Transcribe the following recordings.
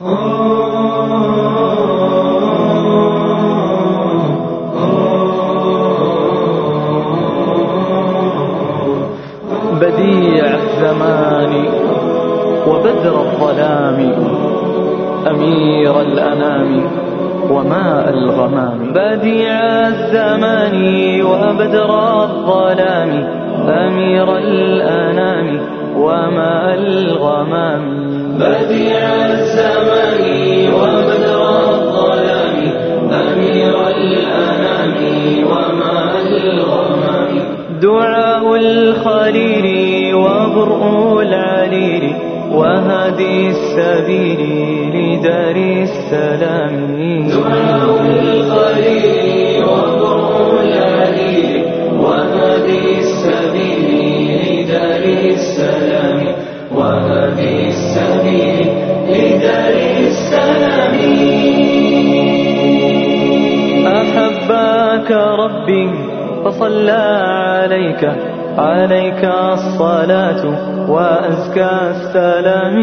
بديع الزمان وبدر الظلام أمير الأنام وماء الغمام. بديع الزمان وبدر الظلام أمير الأنام وماء الغمام. بديع الزمان وبدر الظلام أمير الأنام وماء الغمام دعاء الخليل وبرء العليل وهدي السبيل لدار السلام. دعاء الخليل وبرء العليل وهدي السبيل لدار السلام. وهدي السبيل لدار السلام أحبك ربي فصلى عليك عليك الصلاة وأزكى السلام.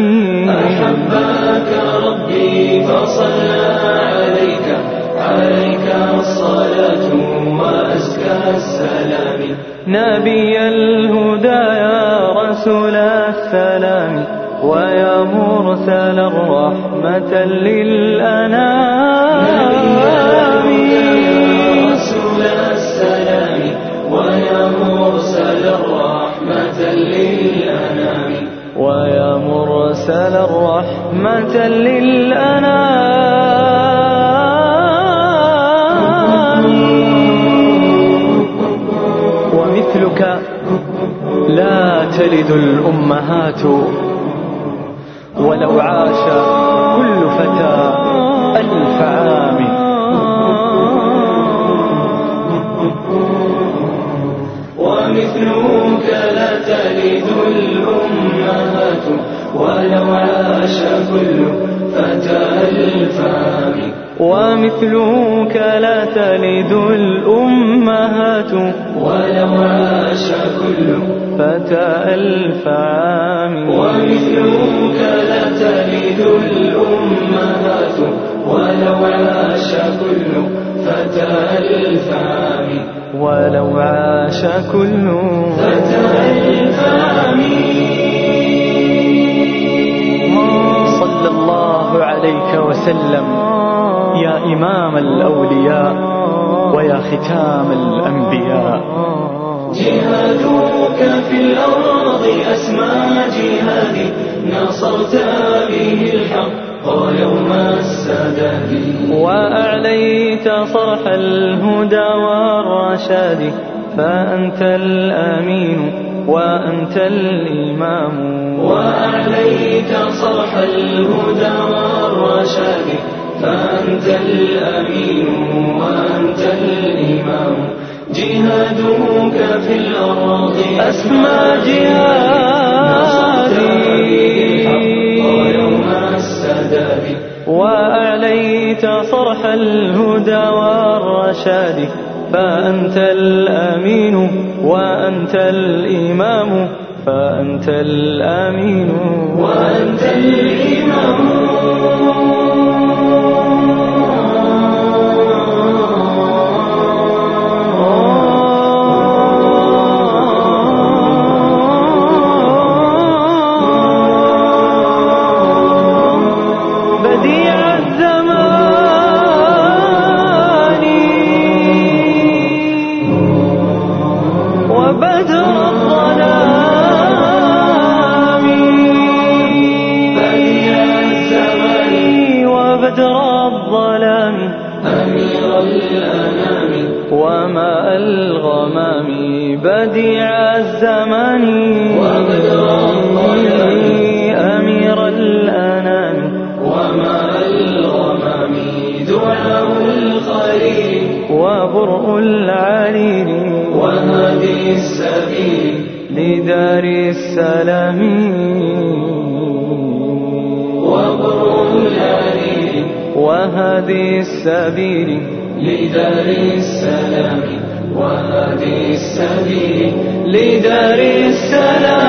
أحبك ربي فصلى عليك عليك الصلاة وأزكى السلام. نبي رسول السلام ويا مرسل الرحمة للأنام. يا رسول السلام ويا مرسل الرحمة للأنام. ويا مرسل الرحمة للأنام. ومثلك لا تلد الأمهات ولو عاش كل فتى ألف عام. ومثلك لا تلد الأمهات ولو عاش كل فتى الفام ومثلك لا تلد الأمهات ولو عاش كل فتى ألف عام. ومثلك لا تلد الأمهات. ولو عاش كل فتى الفام ولو عاش كل فتى الفام صلى الله عليك وسلم. يا إمام الأولياء. ختام الأنبياء. جهادك في الأرض أسمى جهادي. نصرت به الحق يوم السداد. وأعليت صرح الهدى والرشاد. فأنت الأمين وأنت الإمام. وأعليت صرح الهدى والرشاد. فأنت الأمين وأنت الإمام جهادك في الأرض أسمى جهادي. السداد. وأعليت صرح الهدى والرشاد. فأنت الأمين وأنت الإمام. فأنت الأمين. وأنت الإمام. وبدر الظلام. أمير الأنام. وماء الغمام بديع الزمان. وبدر الظلام. أمير الأنام. وماء الغمام دعاء الخليل وبرء العليل. وهدي السبيل. لدار السلام. وهدي السبيل. لدار السلام وهدي السبيل. لدار السلام.